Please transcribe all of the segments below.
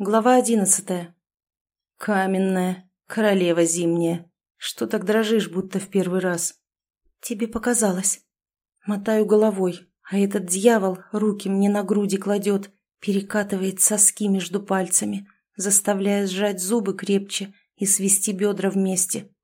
Глава одиннадцатая. Каменная, королева зимняя. Что так дрожишь, будто в первый раз? Тебе показалось. Мотаю головой, а этот дьявол руки мне на груди кладет, перекатывает соски между пальцами, заставляя сжать зубы крепче и свести бедра вместе.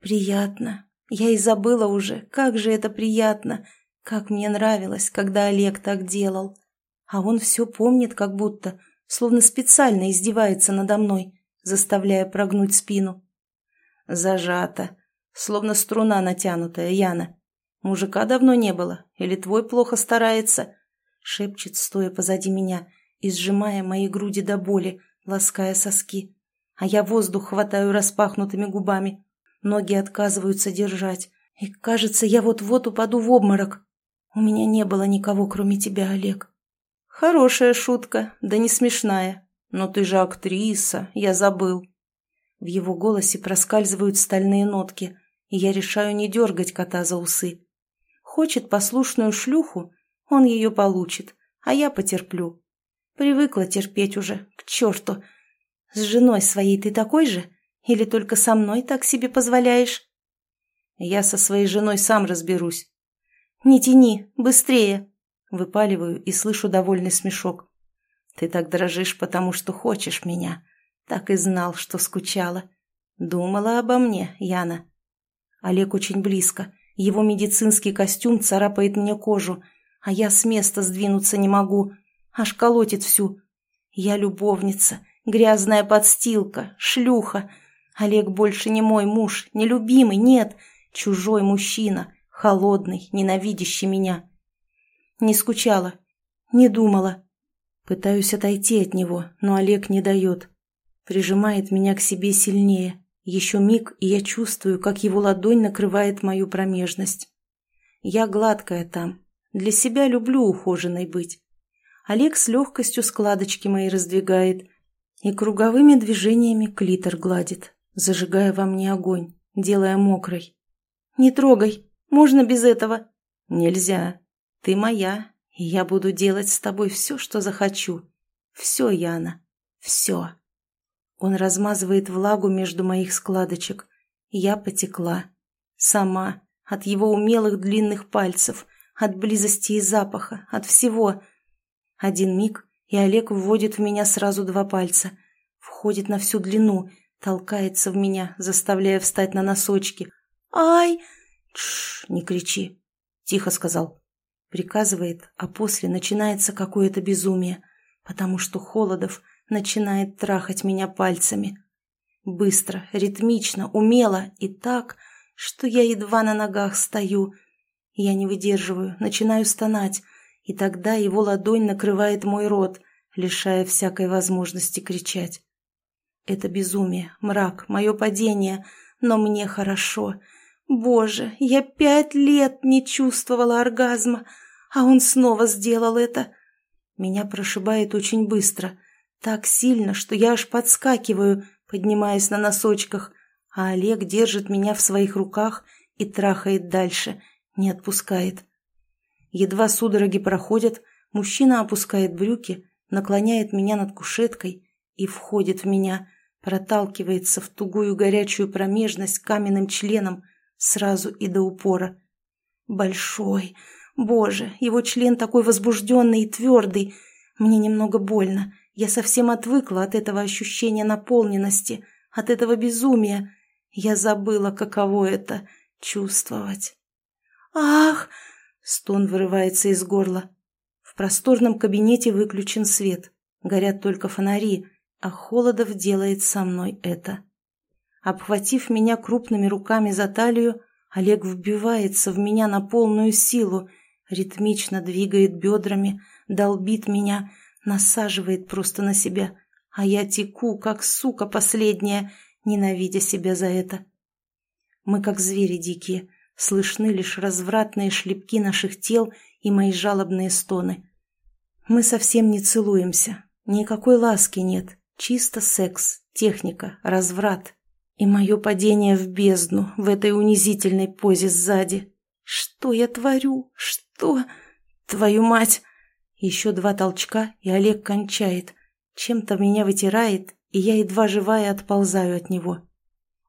Приятно. Я и забыла уже, как же это приятно, как мне нравилось, когда Олег так делал. А он все помнит, как будто словно специально издевается надо мной, заставляя прогнуть спину. Зажата, словно струна натянутая, Яна. Мужика давно не было, или твой плохо старается? Шепчет, стоя позади меня и сжимая мои груди до боли, лаская соски. А я воздух хватаю распахнутыми губами. Ноги отказываются держать. И кажется, я вот-вот упаду в обморок. У меня не было никого, кроме тебя, Олег. «Хорошая шутка, да не смешная. Но ты же актриса, я забыл». В его голосе проскальзывают стальные нотки, и я решаю не дергать кота за усы. Хочет послушную шлюху, он ее получит, а я потерплю. Привыкла терпеть уже, к черту. С женой своей ты такой же? Или только со мной так себе позволяешь? Я со своей женой сам разберусь. Не тяни, быстрее. Выпаливаю и слышу довольный смешок. «Ты так дрожишь, потому что хочешь меня. Так и знал, что скучала. Думала обо мне, Яна». Олег очень близко. Его медицинский костюм царапает мне кожу, а я с места сдвинуться не могу. Аж колотит всю. Я любовница, грязная подстилка, шлюха. Олег больше не мой муж, не любимый, нет. Чужой мужчина, холодный, ненавидящий меня. Не скучала. Не думала. Пытаюсь отойти от него, но Олег не дает. Прижимает меня к себе сильнее. Еще миг, и я чувствую, как его ладонь накрывает мою промежность. Я гладкая там. Для себя люблю ухоженной быть. Олег с легкостью складочки мои раздвигает и круговыми движениями клитор гладит, зажигая во мне огонь, делая мокрой. «Не трогай! Можно без этого?» «Нельзя. Ты моя, и я буду делать с тобой все, что захочу. Все, Яна, все. Он размазывает влагу между моих складочек. Я потекла. Сама, от его умелых длинных пальцев, от близости и запаха, от всего. Один миг, и Олег вводит в меня сразу два пальца. Входит на всю длину, толкается в меня, заставляя встать на носочки. «Ай!» «Тш, не кричи!» — тихо сказал. Приказывает, а после начинается какое-то безумие, потому что Холодов начинает трахать меня пальцами. Быстро, ритмично, умело и так, что я едва на ногах стою. Я не выдерживаю, начинаю стонать, и тогда его ладонь накрывает мой рот, лишая всякой возможности кричать. Это безумие, мрак, мое падение, но мне хорошо. Боже, я пять лет не чувствовала оргазма, а он снова сделал это. Меня прошибает очень быстро, так сильно, что я аж подскакиваю, поднимаясь на носочках, а Олег держит меня в своих руках и трахает дальше, не отпускает. Едва судороги проходят, мужчина опускает брюки, наклоняет меня над кушеткой и входит в меня, проталкивается в тугую горячую промежность каменным членом сразу и до упора. Большой, Боже, его член такой возбужденный и твердый. Мне немного больно. Я совсем отвыкла от этого ощущения наполненности, от этого безумия. Я забыла, каково это — чувствовать. «Ах!» — стон вырывается из горла. В просторном кабинете выключен свет. Горят только фонари, а Холодов делает со мной это. Обхватив меня крупными руками за талию, Олег вбивается в меня на полную силу — ритмично двигает бедрами, долбит меня, насаживает просто на себя, а я теку, как сука последняя, ненавидя себя за это. Мы как звери дикие, слышны лишь развратные шлепки наших тел и мои жалобные стоны. Мы совсем не целуемся, никакой ласки нет, чисто секс, техника, разврат и мое падение в бездну в этой унизительной позе сзади. Что я творю? Что? Твою мать! Еще два толчка, и Олег кончает. Чем-то меня вытирает, и я едва живая отползаю от него.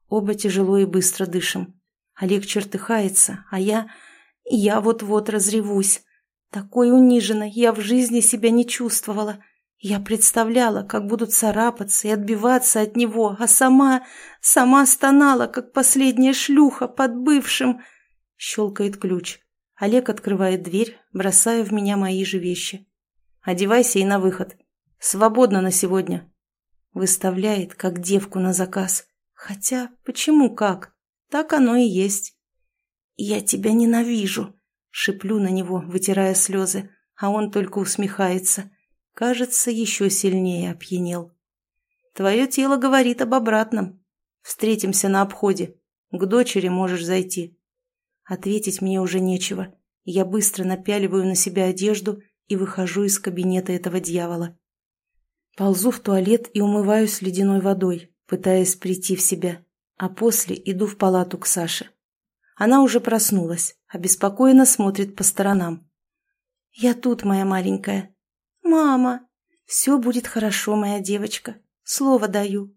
Оба тяжело и быстро дышим. Олег чертыхается, а я... Я вот-вот разревусь. Такой униженной я в жизни себя не чувствовала. Я представляла, как будут царапаться и отбиваться от него, а сама... Сама стонала, как последняя шлюха под бывшим. Щелкает ключ. Олег открывает дверь, бросая в меня мои же вещи. «Одевайся и на выход. Свободно на сегодня». Выставляет, как девку на заказ. Хотя, почему как? Так оно и есть. «Я тебя ненавижу», — шиплю на него, вытирая слезы, а он только усмехается. Кажется, еще сильнее опьянел. «Твое тело говорит об обратном. Встретимся на обходе. К дочери можешь зайти». Ответить мне уже нечего. Я быстро напяливаю на себя одежду и выхожу из кабинета этого дьявола. Ползу в туалет и умываюсь ледяной водой, пытаясь прийти в себя, а после иду в палату к Саше. Она уже проснулась, обеспокоенно смотрит по сторонам. «Я тут, моя маленькая». «Мама!» «Все будет хорошо, моя девочка. Слово даю».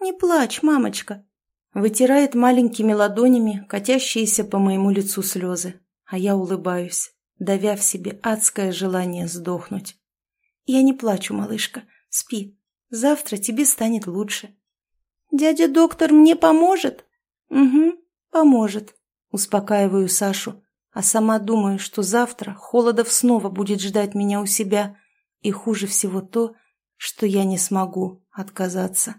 «Не плачь, мамочка!» Вытирает маленькими ладонями катящиеся по моему лицу слезы, а я улыбаюсь, давя в себе адское желание сдохнуть. «Я не плачу, малышка. Спи. Завтра тебе станет лучше». «Дядя доктор мне поможет?» «Угу, поможет», — успокаиваю Сашу, а сама думаю, что завтра Холодов снова будет ждать меня у себя, и хуже всего то, что я не смогу отказаться.